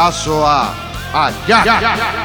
Caçoar. H.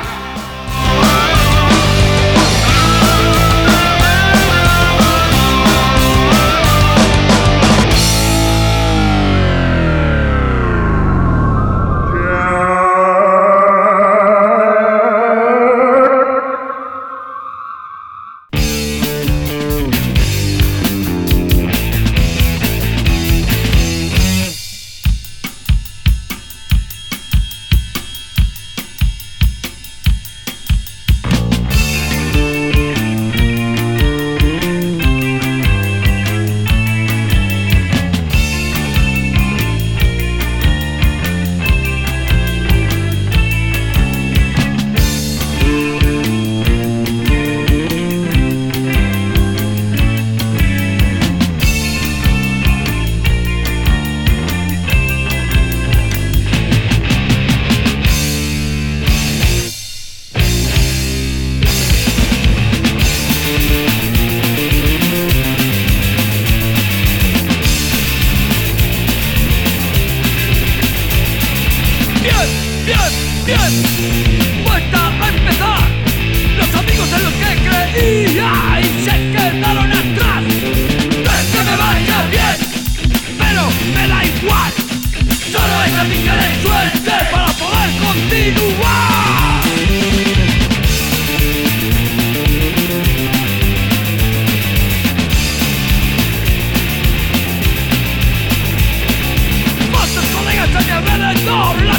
Bidazoa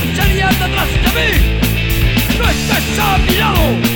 Aia!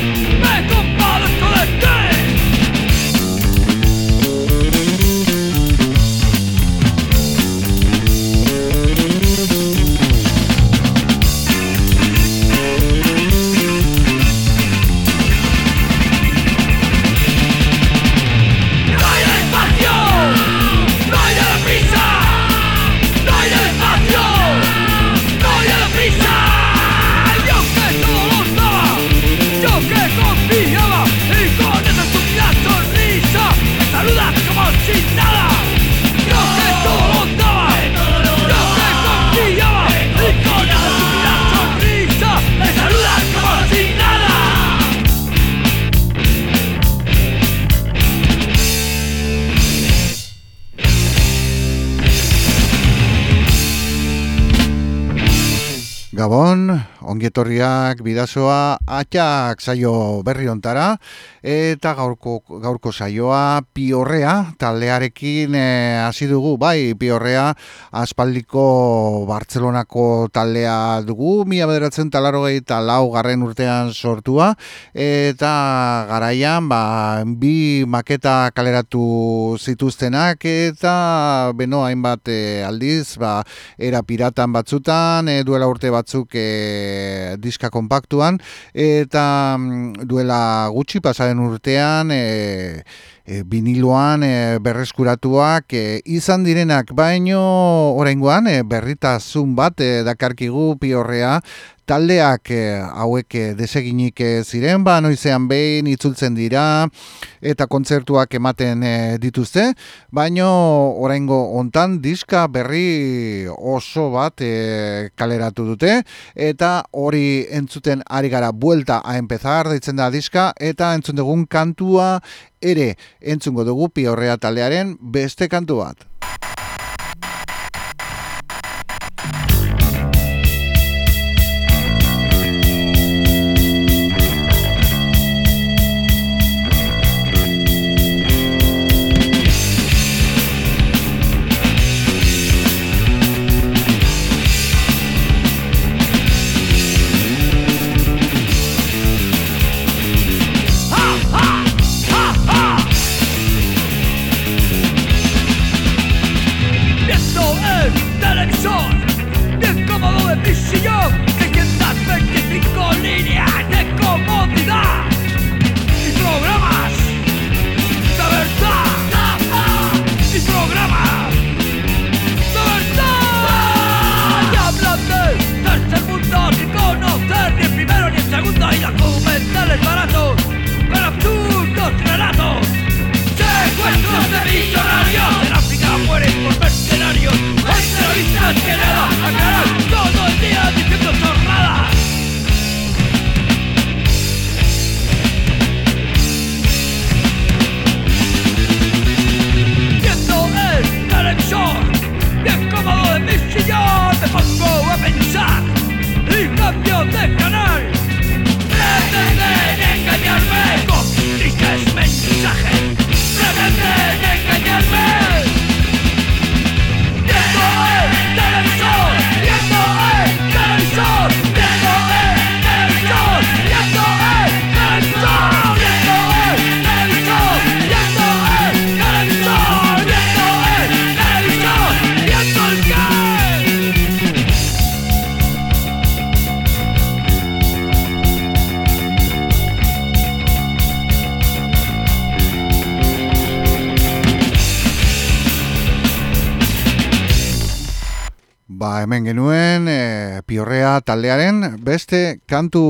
Ongietorriak bidazoa atxak saio berri ontara eta gaurko, gaurko saioa piorrea taldearekin eh, hasi dugu. Bai piorrea aspaldiko Bartzelonako taldea dugu. Mila bederatzen talaro eta lau garren urtean sortua. Eta garaian ba, bi maketa kaleratu zituztenak. Eta beno hainbat e, aldiz ba, era piratan batzutan e, duela urte batzuk e, diska kompaktuan eta mm, duela gutxi pasaren urtean e, e, biniloan e, berreskuratuak e, izan direnak. Baino oraingoan e, berritazun bat e, dakarkigu piorrea. Taldeak e, hauek e, deseginik e, ziren ba noizean behin itzultzen dira eta kontzertuak ematen e, dituzte. Baino oraingo hontan diska berri oso bat e, kaleratu dute. Eta hori entzuten ari gara buelta a empezar deitzen da diska eta entzun dugun kantua ere entzungo dugu piorrea taldearen beste kantu bat. Taldearen beste kantu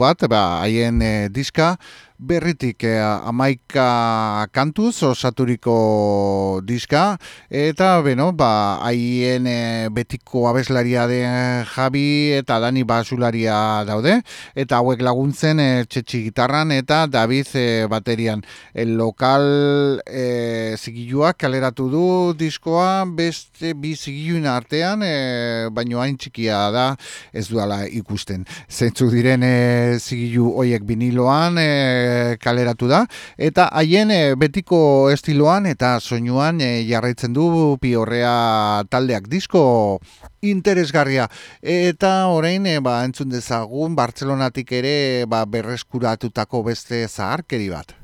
bat, ba, haien e, diska, berritik eh, amaika kantuz osaturiko diska. Eta beno ba haien eh, betiko abeslaria de Javi eta Dani Basularia daude. Eta hauek laguntzen eh, txetxi gitarran eta David eh, baterian. El lokal eh, zigiluak kaleratu du diskoa beste bi zigiluen artean eh, baino hain txikia da ez duala ikusten. Zentzu diren eh, zigilu hoiek biniloan eh, kaleratu da. Eta haien eh, betiko estiloan eta soinuan e, jarraitzen du piorrea taldeak. Disko interesgarria. Eta orain e, ba, entzun dezagun Bartzelonatik ere ba, berreskuratutako beste zaharkeri bat.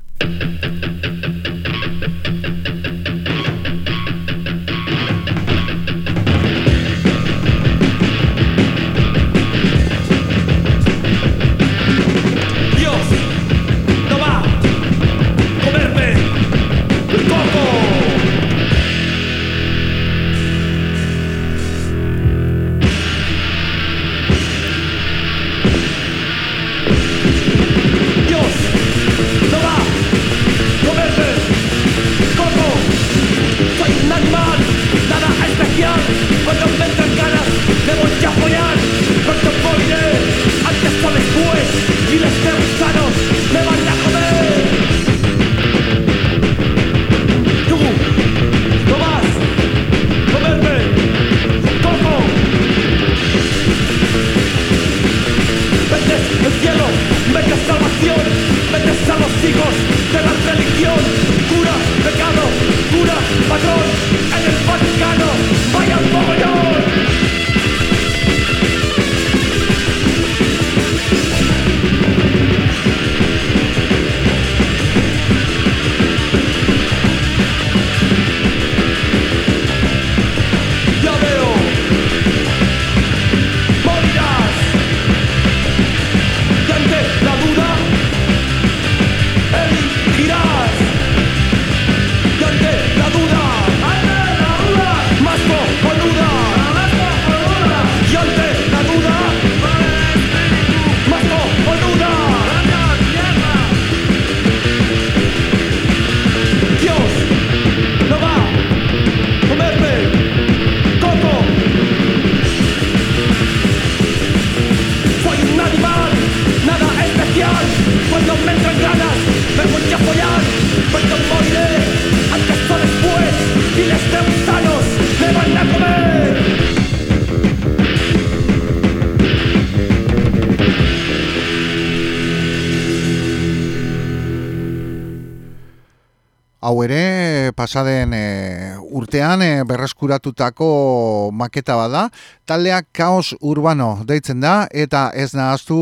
Pasaden e, urtean e, berreskuratutako maketa bada taldeak kaos urbano deitzen da eta ez nahaztu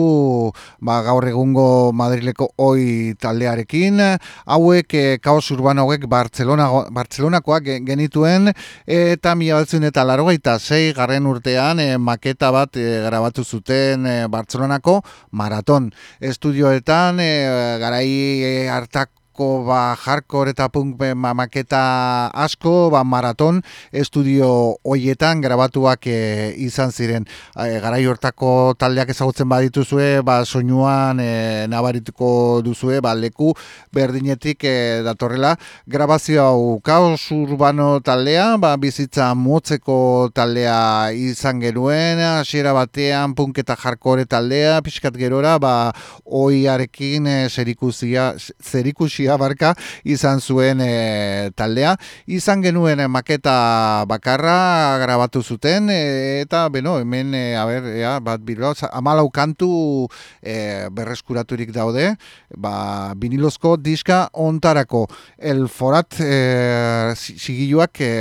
ba, gaur egungo Madrileko oi taldearekin. Hauek e, kaos urbano hauek Barcelona, Barcelonakoak genituen eta mila batzen eta laro gaita zei garren urtean e, maketa bat e, grabatu zuten e, Barcelonako maraton estudioetan e, garai hartak asko ba hardcore eta punk maketa asko ba maraton estudio hoietan grabatuak e, izan ziren. E, garai hortako taldeak ezagutzen badituzue ba soinuan e, nabarituko duzue ba leku berdinetik e, datorrela. Grabazio hau kaos urbano taldea ba bizitza motzeko taldea izan genuen hasiera batean punk eta hardcore taldea pixkat gerora ba oiarekin e, zerikusia zerikusia barka izan zuen e, taldea. Izan genuen maketa bakarra grabatu zuten e, eta beno, hemen e, a ber, ea, bat bilo, amalau kantu e, berreskuraturik daude, ba, vinilozko diska ontarako. El forat e, sigiluak e,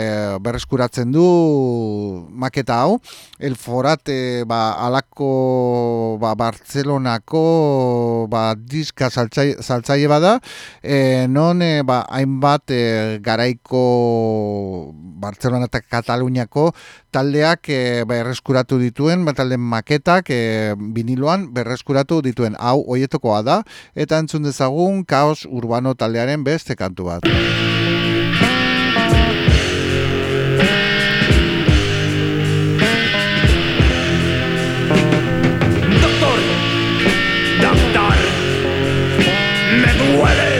berreskuratzen du maketa hau. El forat e, ba, alako ba, Bartzelonako ba, diska saltzaile bada, e, e, non e, ba, hainbat e, garaiko Barcelona eta Kataluniako taldeak e, berreskuratu dituen, ba, talde maketak e, biniloan berreskuratu dituen. Hau, oietokoa da, eta entzun dezagun kaos urbano taldearen beste kantu bat. Doctor, doctor, me duele.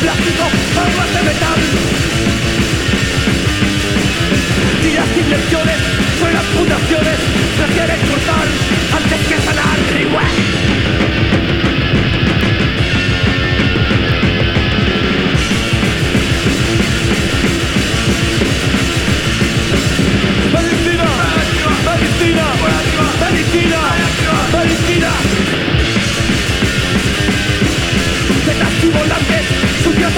plastiko prison va se terminer. Les inscriptions de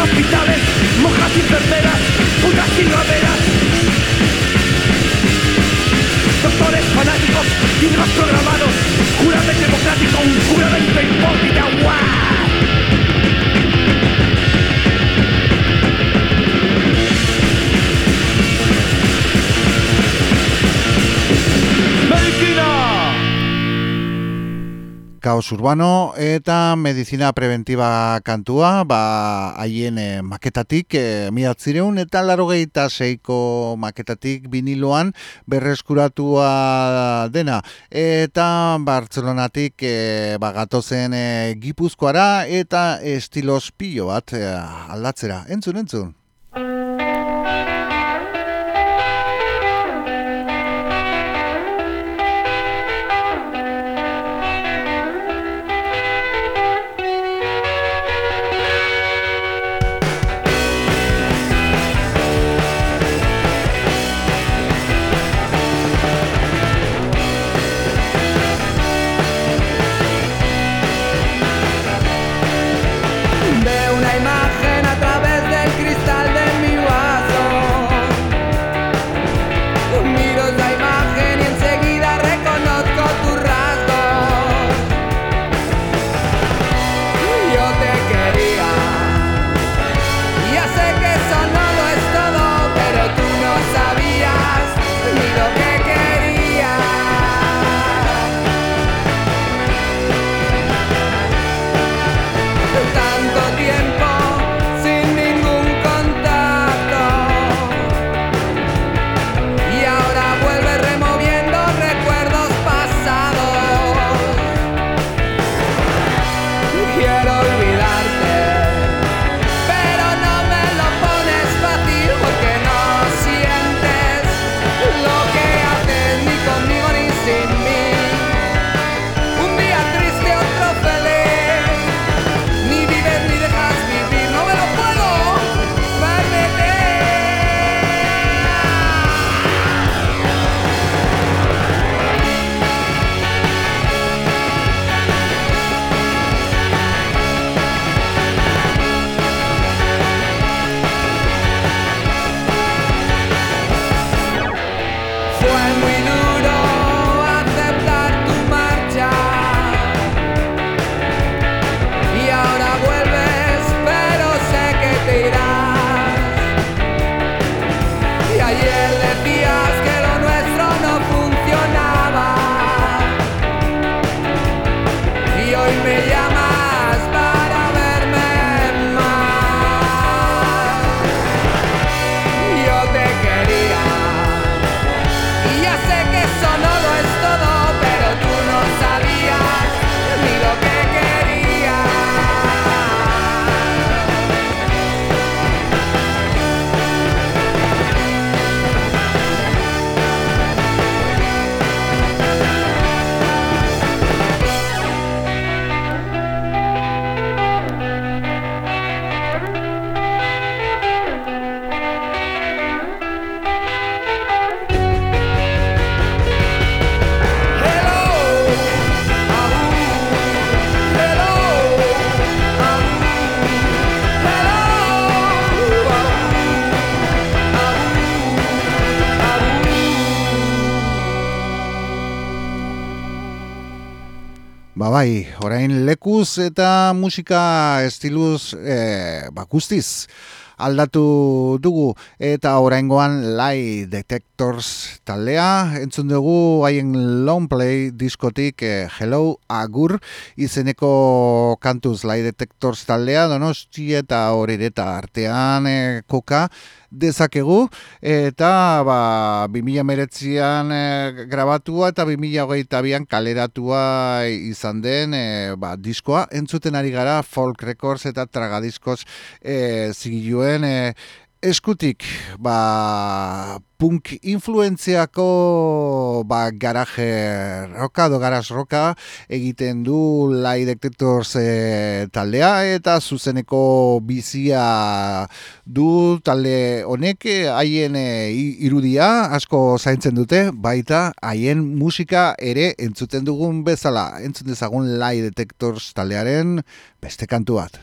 hospitales, monjas y enfermeras, putas primaveras. Doctores fanáticos y programados, jurame democrático, un jurado hipócrita, guau. Urbano eta medizina preventiba kantua, ba, haien e, maketatik, e, miatzireun eta laro gehieta seiko maketatik biniloan berreskuratua dena. Eta Bartzelonatik e, ba, gatozen e, gipuzkoara eta estilos pilo bat e, aldatzera. Entzun, entzun. Bai, orain lekuz eta musika estiluz e, bakustiz aldatu dugu. Eta oraingoan Lie Detectors taldea. Entzun dugu haien long play diskotik eh, Hello Agur izeneko kantuz Lie Detectors taldea donosti eta horireta artean eh, koka dezakegu. Eta ba 2019an e, grabatua eta 2022an kaleratua izan den e, ba, diskoa. Entzuten ari gara folk records eta tragadiskos e, zigiluen e, eskutik ba, punk influentziako ba, garaje roka do garaz roka egiten du lai detektorz e, taldea eta zuzeneko bizia du talde honek haien e, irudia asko zaintzen dute baita haien musika ere entzuten dugun bezala entzuten dezagun lai detektorz taldearen beste kantu bat.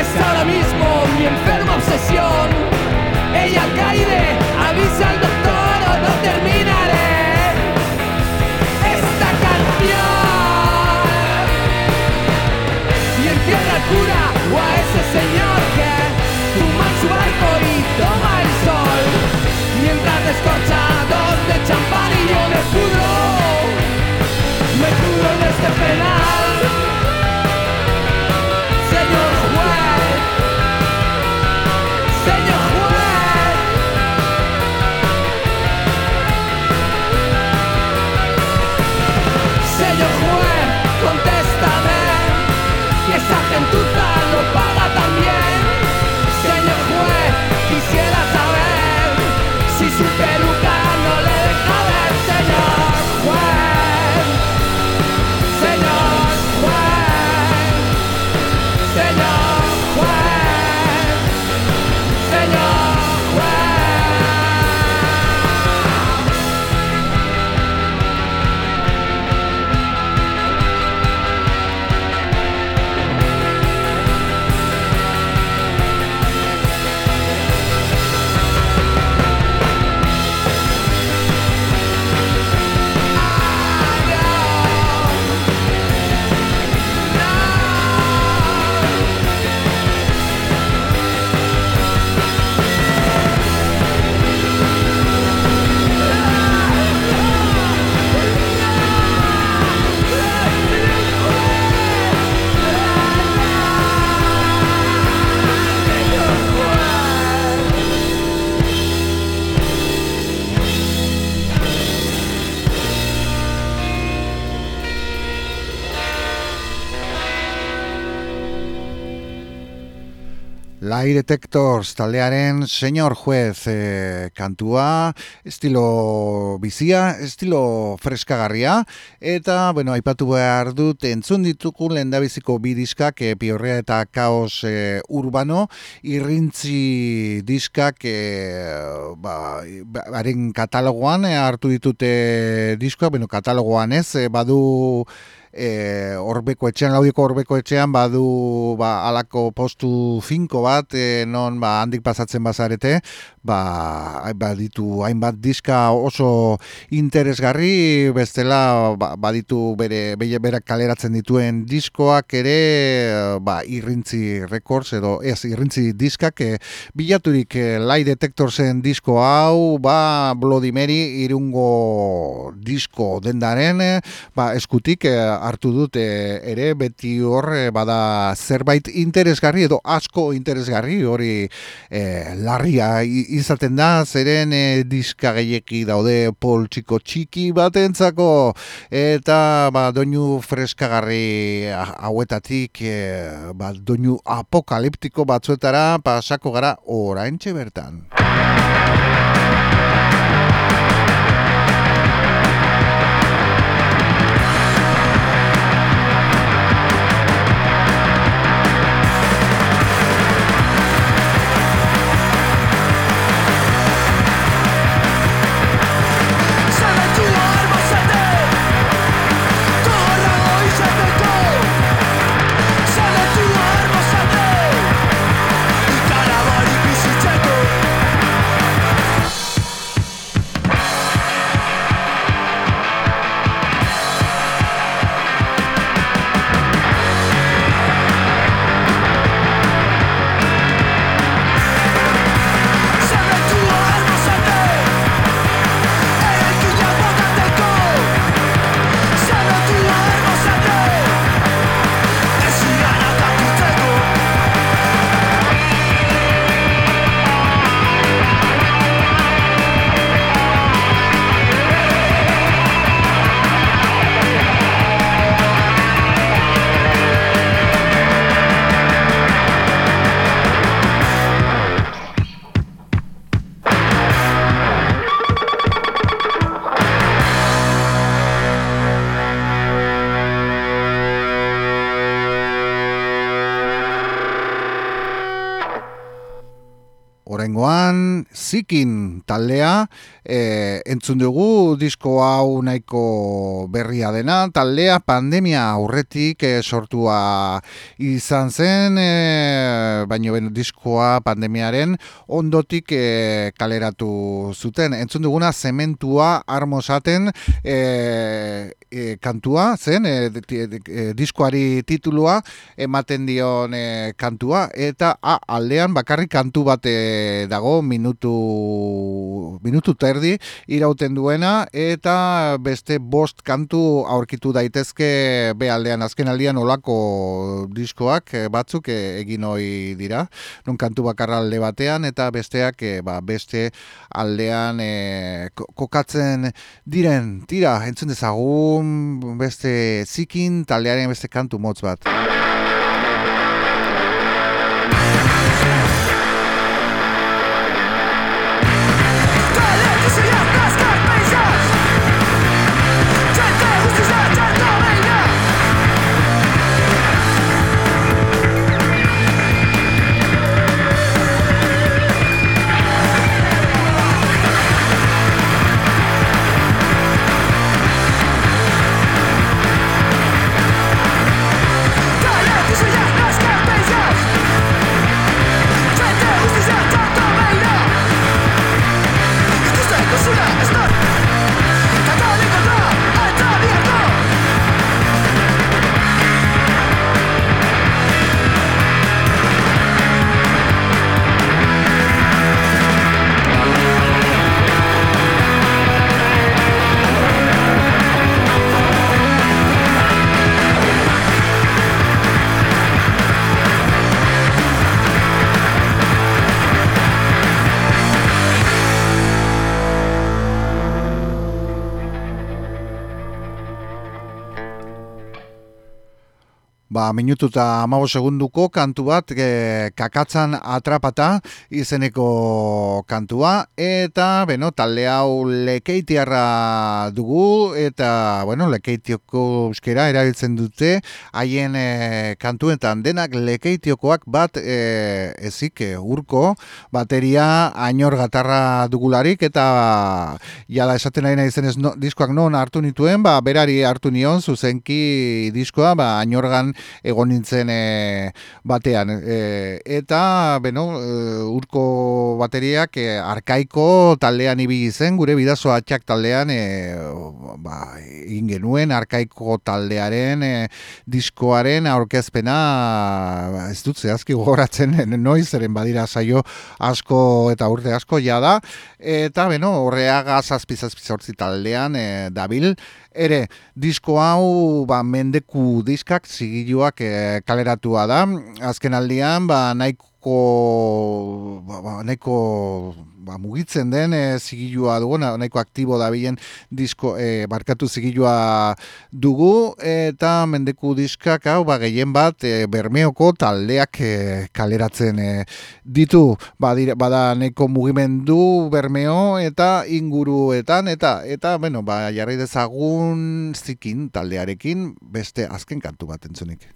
es ahora mismo mi enferma obsesión. Ella cae, avisa al doctor o no terminaré esta canción. Y entierra al cura o a ese señor que fuma su barco y toma el sol. Mientras descorcha dos de champán y yo me pudro, me pudro en este penal. Lai Detectors taldearen Señor Juez e, kantua, estilo bizia, estilo freskagarria, eta, bueno, aipatu behar dut, entzun dituku lendabiziko bidiskak, e, piorrea eta kaos e, urbano, irrintzi diskak, e, ba, haren katalogoan, hartu ditute diskoa, bueno, katalogoan ez, badu, e, orbeko etxean, laudiko orbeko etxean, badu ba, alako postu finko bat, e, non ba, handik pasatzen bazarete, ba, ba, ditu hainbat diska oso interesgarri, bestela ba, baditu bere, bere berak kaleratzen dituen diskoak ere ba, irrintzi records edo ez irrintzi diskak e, bilaturik e, lai detektorzen disko hau ba, Bloody Mary irungo disko dendaren ba, eskutik e, hartu dute ere beti hor bada zerbait interesgarri edo asko interesgarri hori e, larria izaten da, zeren e, diska gehieki daude poltsiko txiki batentzako eta ba, doinu freskagarri hauetatik e, ba, doinu apokaliptiko batzuetara pasako gara oraintxe bertan. Zikin taldea, e, entzun dugu disko hau nahiko berria dena, taldea pandemia aurretik e, sortua izan zen, e, baina ben, diskoa pandemiaren ondotik e, kaleratu zuten. Entzun duguna, zementua armosaten e, e, kantua, zen, e, e, diskoari titulua, ematen dion e, kantua, eta a, aldean bakarrik kantu bate dago minutu minutu terdi irauten duena eta beste bost kantu aurkitu daitezke bealdean azken aldian olako diskoak eh, batzuk eh, egin hoi dira. Nun kantu bakarra alde batean eta besteak eh, ba, beste aldean kokatzen diren. Tira entzun dezagun beste zikin taldearen beste kantu motz bat Ba, minutu eta amago segunduko kantu bat e, kakatzan atrapata izeneko kantua. Eta, beno, talde hau lekeitiarra dugu. Eta, bueno, lekeitioko euskera erabiltzen dute haien e, kantuetan. Denak lekeitiokoak bat e, ezik e, urko bateria ainor gatarra dugularik. Eta jala esaten nahi nahi zenez no, diskoak non hartu nituen, ba, berari hartu nion zuzenki diskoa, ba, ainorgan egon nintzen e, batean. E, eta, beno, e, urko bateriak e, arkaiko taldean ibili zen, gure bidazo atxak taldean e, ba, egin genuen arkaiko taldearen e, diskoaren aurkezpena ba, ez dut zehazki gogoratzen noiz, eren badira saio asko eta urte asko jada, eta beno, horreaga zazpizazpizortzi taldean e, dabil, ere disko hau ba, mendeku diskak zigiluak e, kaleratua da. Azken aldian ba, nahiko ba, ba, nahiko ba, mugitzen den e, zigilua dugu, nahiko aktibo da bilen disko, e, barkatu zigilua dugu, eta mendeku diskak hau, ba, gehien bat, e, bermeoko taldeak e, kaleratzen e, ditu, ba, dira, bada nahiko mugimendu bermeo eta inguruetan, eta, eta, bueno, ba, jarri dezagun zikin taldearekin beste azken kantu bat entzunik.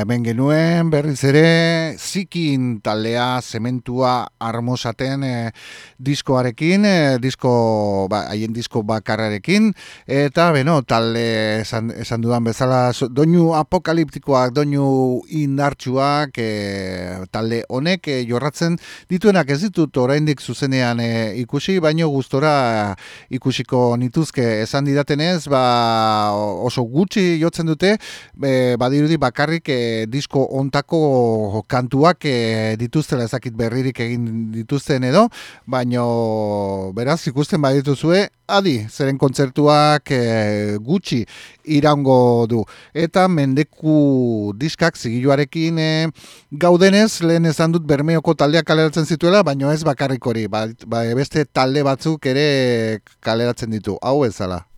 Hemen genuen berriz ere zikin taldea zementua armosaten e, diskoarekin, e, disko, ba, haien disko bakarrarekin, eta beno, talde esan, esan dudan bezala, doinu apokaliptikoak, doinu indartsuak, e, talde honek e, jorratzen dituenak. Ez ditut oraindik zuzenean e, ikusi, baino gustora ikusiko nituzke. Esan didatenez, ba, oso gutxi jotzen dute, e, badirudi bakarrik e, disko ontako kantuak e, dituztela ezakit berririk egin dituzten edo, baino beraz ikusten badituzue, adi, zeren kontzertuak e, gutxi irango du. Eta mendeku diskak zigiluarekin e, gaudenez, lehen esan dut bermeoko taldeak kaleratzen zituela, baino ez bakarrik hori, ba, ba, beste talde batzuk ere kaleratzen ditu, hau ezala.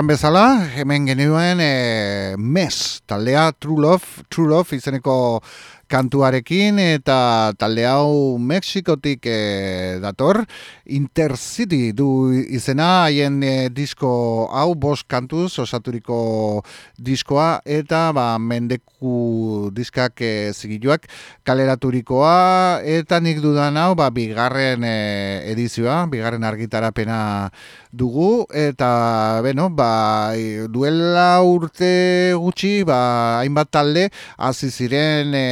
Erran bezala, hemen genuen e, mes, taldea True Love, True Love izeneko kantuarekin eta talde hau Mexikotik e, dator. Intercity du izena haien e, disko hau bost kantuz osaturiko diskoa eta ba, mendeku diskak e, zigiluak kaleraturikoa eta nik dudan hau ba, bigarren e, edizioa, bigarren argitarapena dugu eta beno, ba, duela urte gutxi ba, hainbat talde hasi ziren e,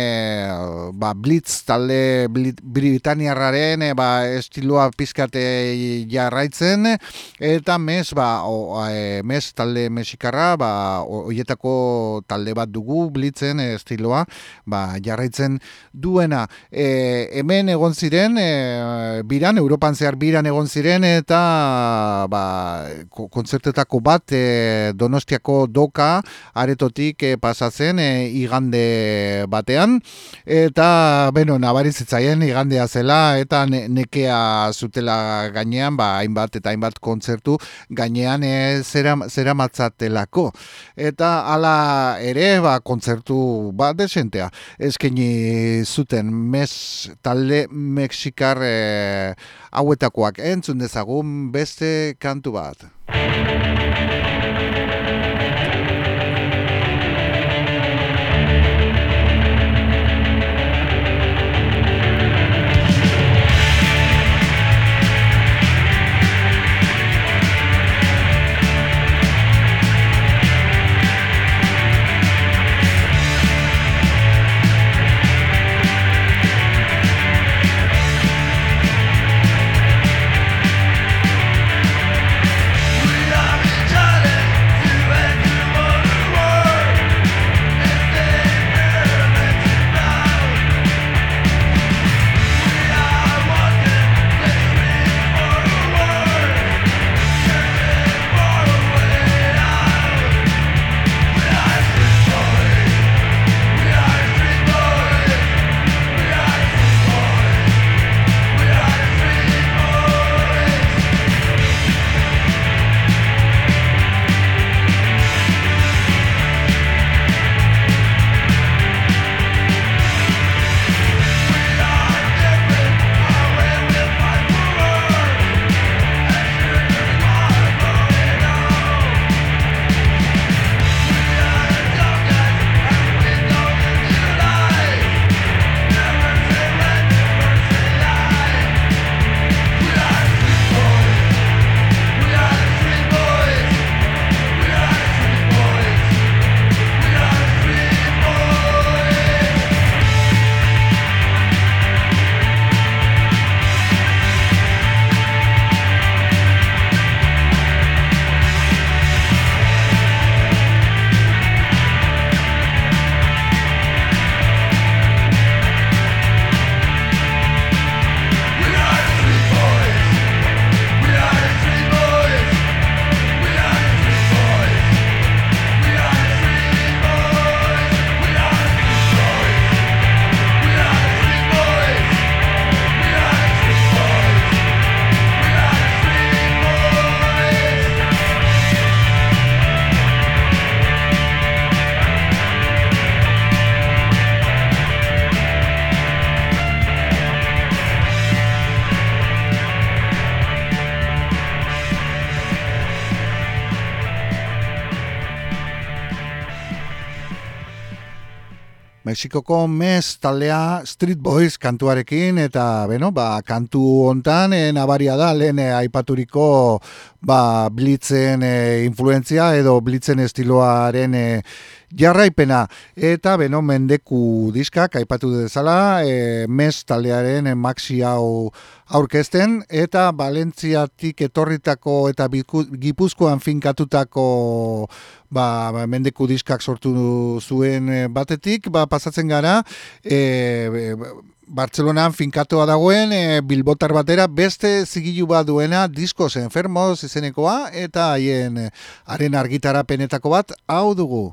ba, blitz talde britaniarraren e, ba, estiloa pizkate jarraitzen eta mes, ba, o, e, mes talde mexikarra ba, oietako talde bat dugu blitzen estiloa ba, jarraitzen duena. E, hemen egon ziren e, biran, Europan zehar biran egon ziren eta ba, kontzertetako bat e, Donostiako doka aretotik e, pasatzen e, igande batean. Eta beno nabarizitzaien igandea zela eta nekea zutela gainean ba, hainbat eta hainbat kontzertu gainean e, zera, zera matzatelako eta hala ere ba, kontzertu bat desentea eskeni zuten mes talde mexikar e, hauetakoak. Entzun dezagun beste kantu Mexikoko mes taldea Street Boys kantuarekin eta beno, ba, kantu hontan e, nabaria da lehen e, aipaturiko ba, blitzen e, influentzia edo blitzen estiloaren e, jarraipena. Eta beno mendeku diskak aipatu dezala e, mes taldearen e, maxi hau aurkezten eta Valentziatik etorritako eta Gipuzkoan finkatutako ba, ba, mendeku diskak sortu zuen e, batetik ba, pasatzen gara e, Bartzelonan finkatoa dagoen e, bilbotar batera beste zigilu bat duena diskos enfermos izenekoa eta haien haren argitarapenetako bat hau dugu.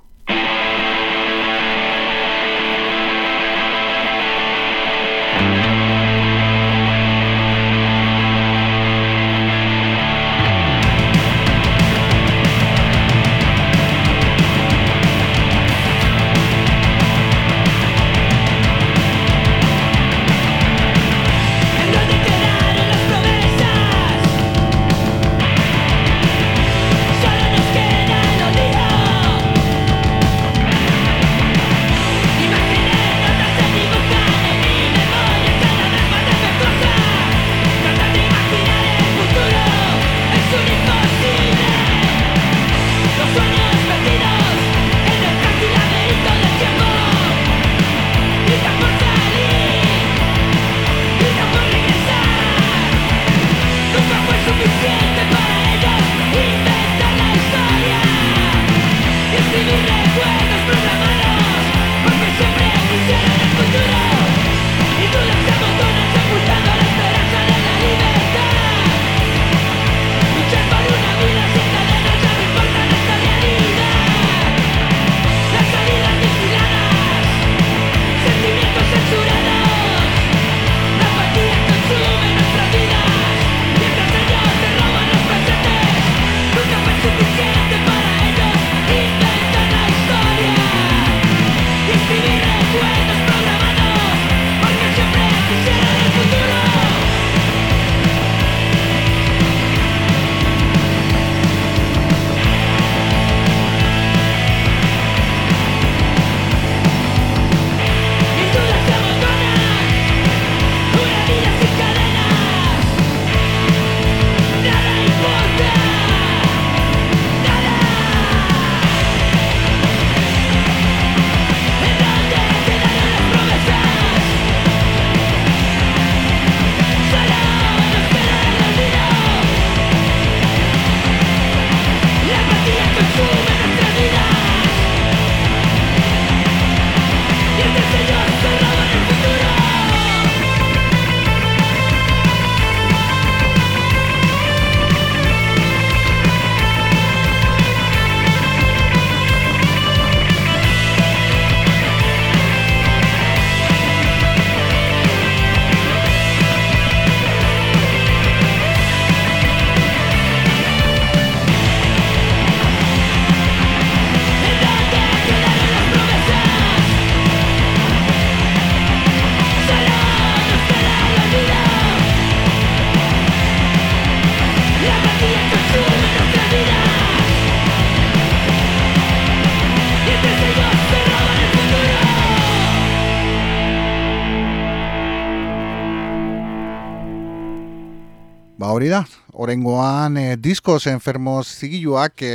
Orengoan e, diskos enfermos zigiluak e,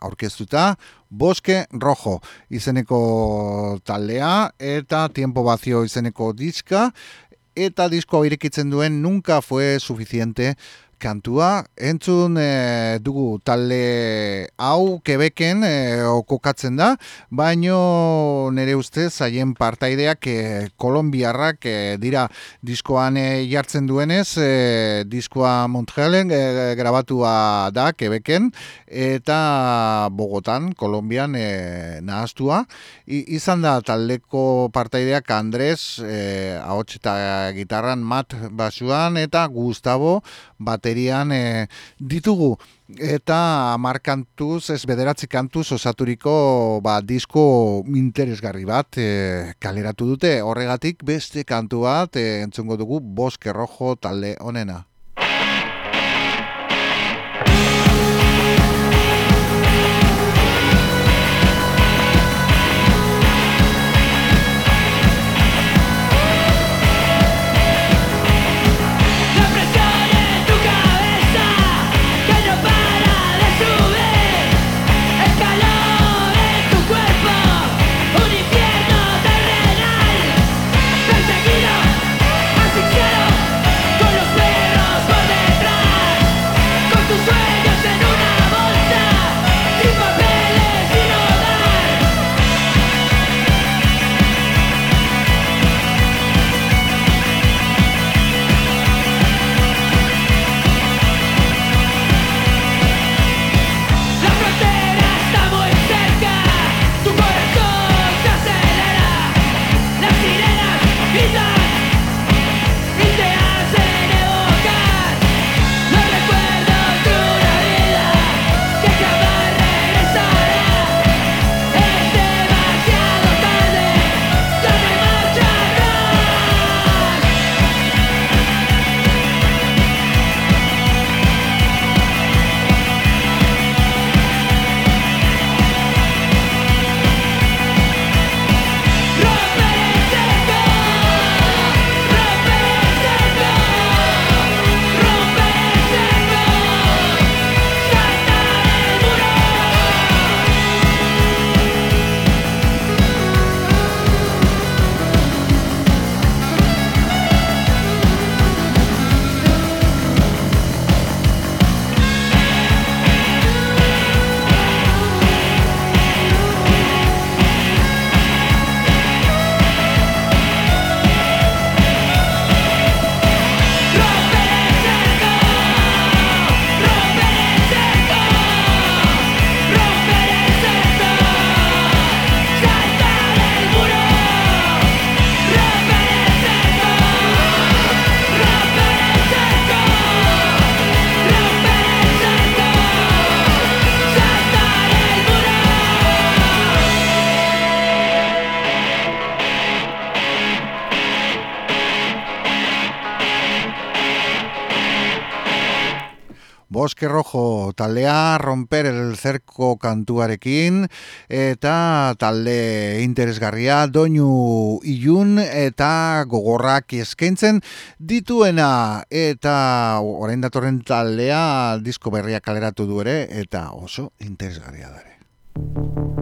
aurkeztuta, Boske Rojo izeneko taldea eta Tiempo Vacío izeneko diska eta disko irekitzen duen Nunca fue suficiente kantua, entzun e, dugu talde hau kebeken e, okokatzen da, baino nere ustez haien partaideak e, kolombiarrak e, dira diskoan e, jartzen duenez, e, diskoa Montrealen e, grabatua da kebeken, eta Bogotan, Kolombian e, nahaztua. I, izan da taldeko partaideak Andres, e, ahots eta gitarran mat basuan, eta Gustavo baterian e, ditugu eta markantuz ez bederatzi kantuz osaturiko ba, disko interesgarri bat e, kaleratu dute horregatik beste kantu bat e, entzungo dugu Boske Rojo talde honena. Taldea romper el cerco kantuarekin eta talde interesgarria doinu ilun eta gogorrak eskaintzen dituena eta orain datorren taldea disko berria kaleratu du ere eta oso interesgarria dare.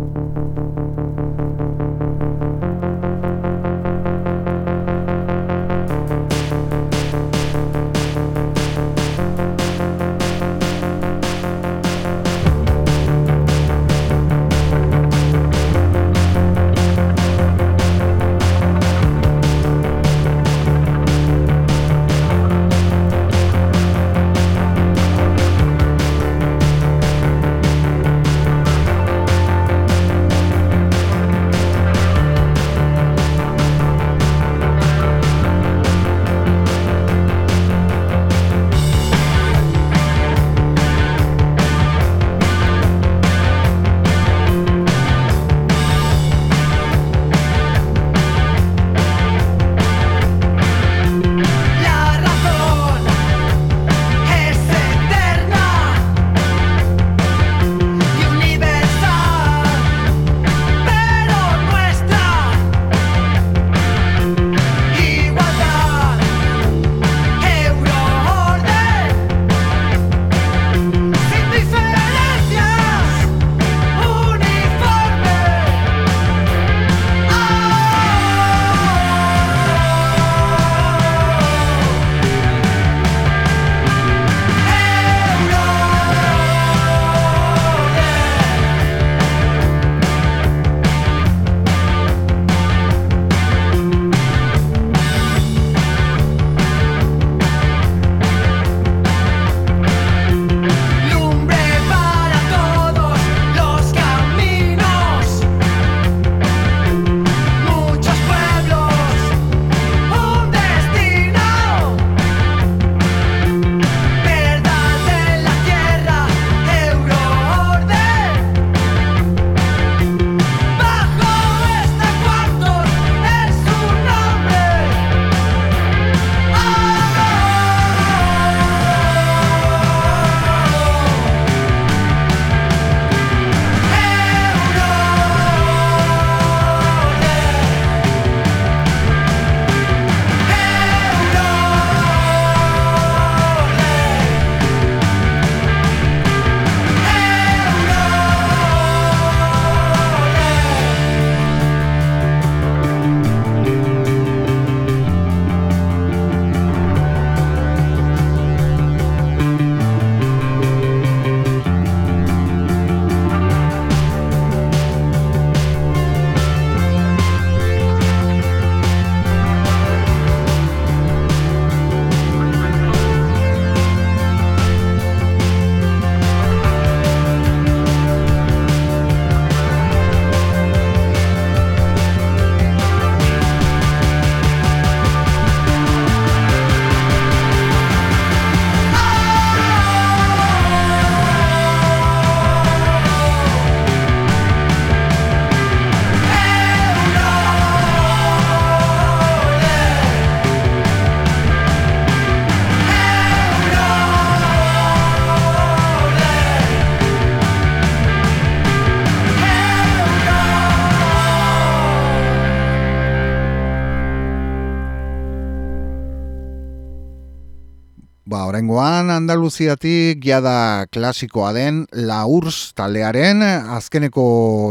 Andaluziatik jada klasikoa den La Urs talearen azkeneko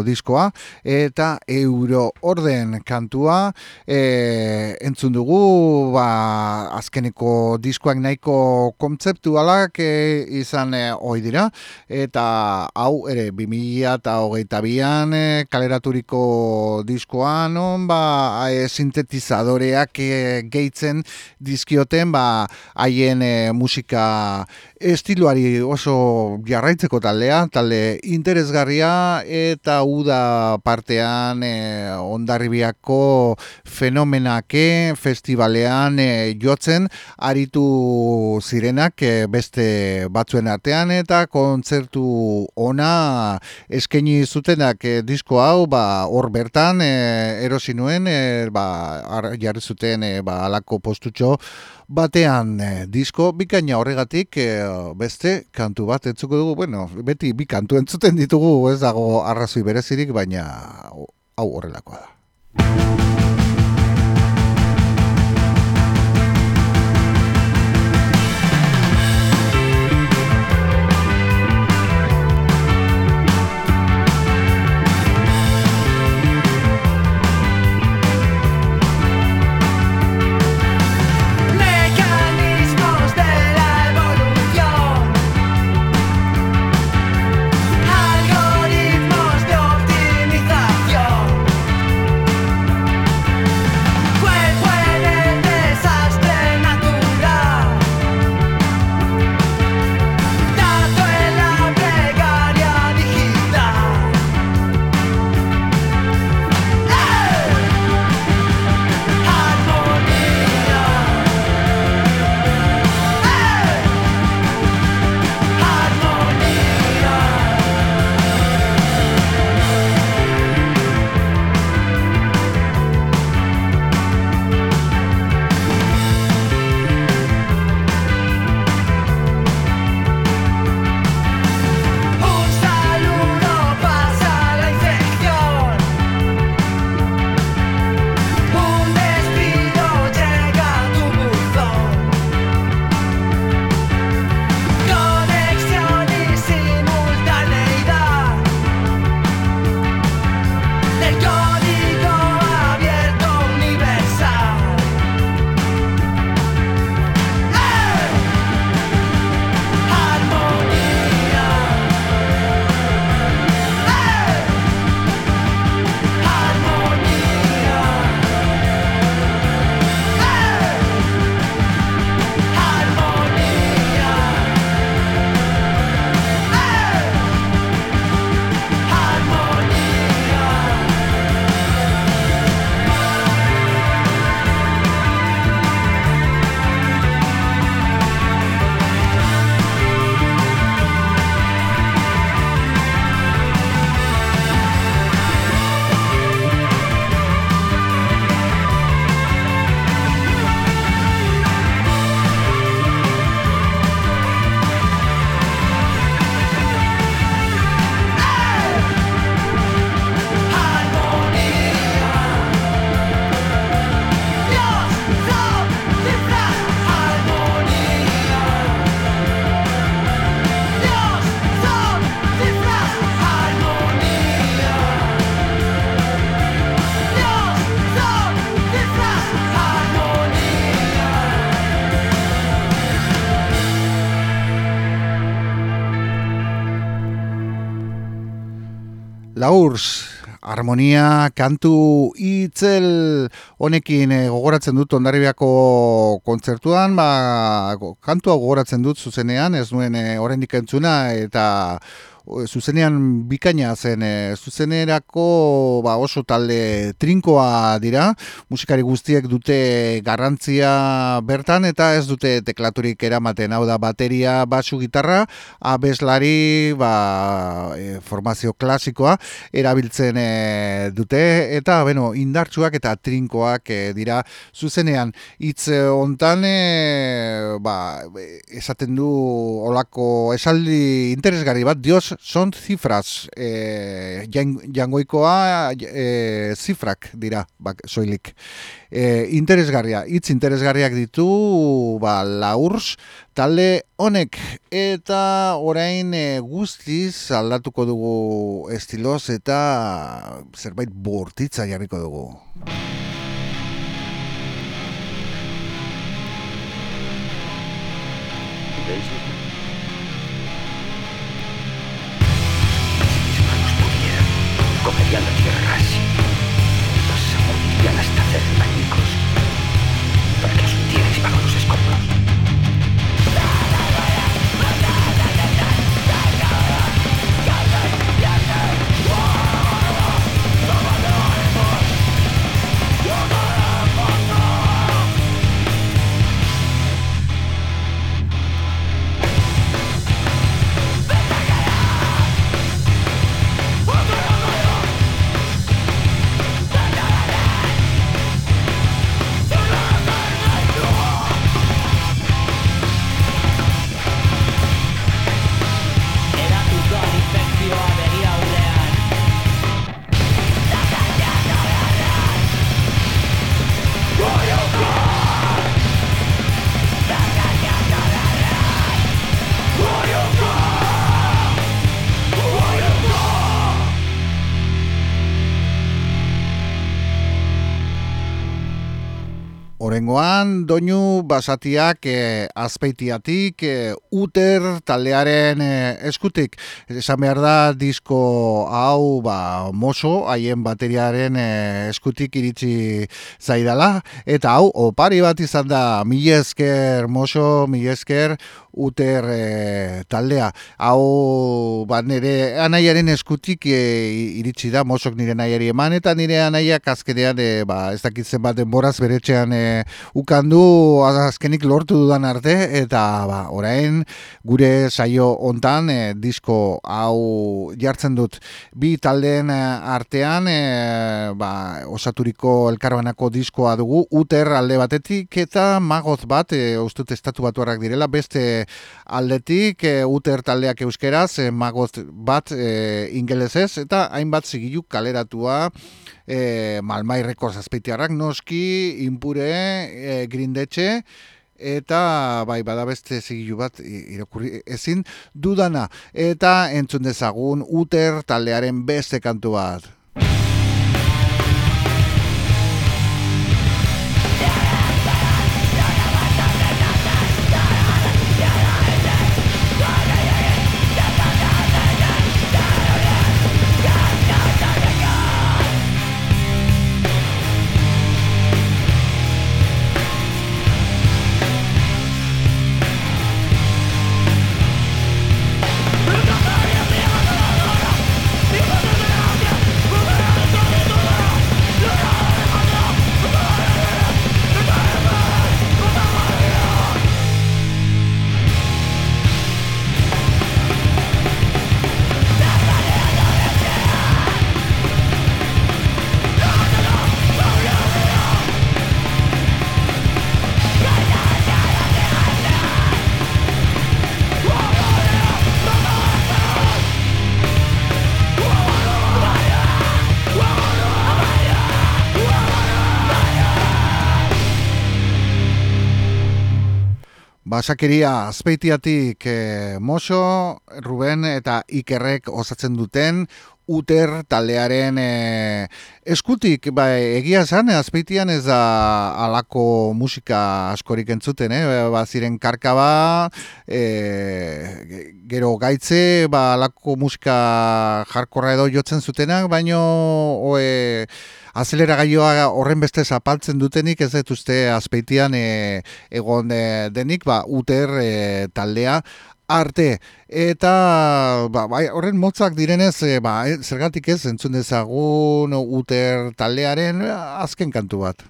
diskoa eta Euro Orden kantua. E, entzun dugu ba, azkeneko diskoak nahiko kontzeptualak e, izan e, oi dira. Eta hau ere 2000 eta hogeita bian e, kaleraturiko diskoan non ba, e, sintetizadoreak e, gehitzen dizkioten ba, haien e, musika estiloari oso jarraitzeko taldea, talde interesgarria eta uda partean e, ondarribiako fenomenake festivalean e, jotzen aritu zirenak e, beste batzuen artean eta kontzertu ona eskaini zutenak e, disko hau ba hor bertan e, erosi nuen e, ba jarri zuten e, ba alako postutxo batean disko bika bikaina horregatik e, beste kantu bat entzuko dugu, bueno, beti bi kantu entzuten ditugu, ez dago arrazoi berezirik, baina hau horrelakoa da. Laurs, harmonia, kantu, itzel, honekin e, gogoratzen dut ondarribiako kontzertuan, ba, kantua gogoratzen dut zuzenean, ez nuen e, oraindik entzuna, eta zuzenean bikaina zen e, zuzenerako ba, oso talde trinkoa dira. Musikari guztiek dute garrantzia bertan eta ez dute teklaturik eramaten. Hau da bateria basu gitarra abeslari ba, e, formazio klasikoa erabiltzen e, dute. Eta bueno, indartsuak eta trinkoak e, dira zuzenean. Hitz hontan ba, esaten du olako esaldi interesgarri bat dios son cifras eh, jangoikoa eh, zifrak dira bak, soilik. Eh, interesgarria, hitz interesgarriak ditu ba, laurs talde honek. Eta orain eh, guztiz aldatuko dugu estiloz eta zerbait bortitza jarriko dugu. Cogerían la tierra Horengoan, doinu basatiak e, azpeitiatik, e, uter taldearen e, eskutik. Esan behar da, disko hau, ba, moso, haien bateriaren e, eskutik iritsi zaidala. Eta hau, opari bat izan da, mi esker, moso, mi esker, uter e, taldea. Hau, ba, nire anaiaren eskutik e, iritsi da, mosok nire anaiari eman, eta nire anaiak azkenean, e, ba, ez dakitzen bat denboraz beretxean e, ukandu azkenik lortu dudan arte, eta ba, orain gure saio hontan e, disko hau jartzen dut. Bi taldeen artean e, ba, osaturiko elkarbanako diskoa dugu, uter alde batetik eta magoz bat, e, ustut estatu batuarrak direla, beste aldetik e, uter taldeak euskeraz, e, magot bat e, ingelesez, eta hainbat zigilu kaleratua e, malmai rekord azpeitiarrak noski, impure, e, grindetxe, eta bai bada beste zigilu bat irakurri ezin dudana. Eta entzun dezagun uter taldearen beste kantu bat Basakeria azpeitiatik e, Moso, Ruben eta Ikerrek osatzen duten Uter taldearen e, eskutik, ba, egia zan, azpeitian ez da alako musika askorik entzuten, eh? ba, ziren karkaba, e, gero gaitze, ba, alako musika jarkorra edo jotzen zutenak, baino, oe, azelera gaioa horren beste zapaltzen dutenik ez dut uste azpeitian e, egon e, denik, ba, uter e, taldea arte eta ba, bai, horren motzak direnez e, ba, zergatik ez entzun dezagun uter taldearen azken kantu bat.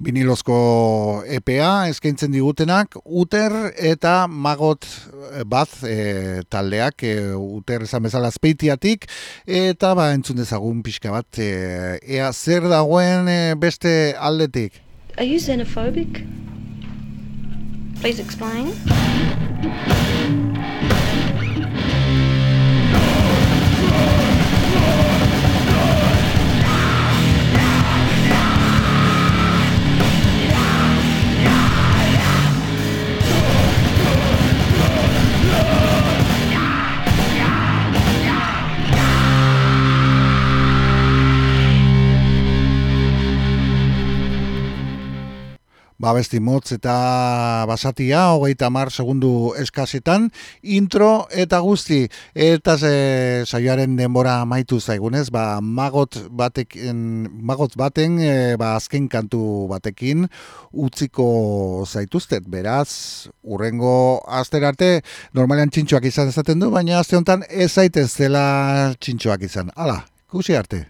Vinilozko EPA eskaintzen digutenak Uter eta Magot eh, bat e, taldeak e, Uter esan bezala azpeitiatik eta ba entzun dezagun pixka bat ea zer dagoen beste aldetik Are you xenophobic? Please explain. Babesti motz eta basatia, hogeita mar segundu eskasetan, intro eta guzti, eta ze saioaren denbora maitu zaigunez, ba, magot, batekin, magot baten, e, ba, azken kantu batekin, utziko zaituztet, beraz, urrengo azter arte, normalean txintxoak izan ezaten du, baina azte honetan ez zaitez zela txintxoak izan. Hala, kusi arte.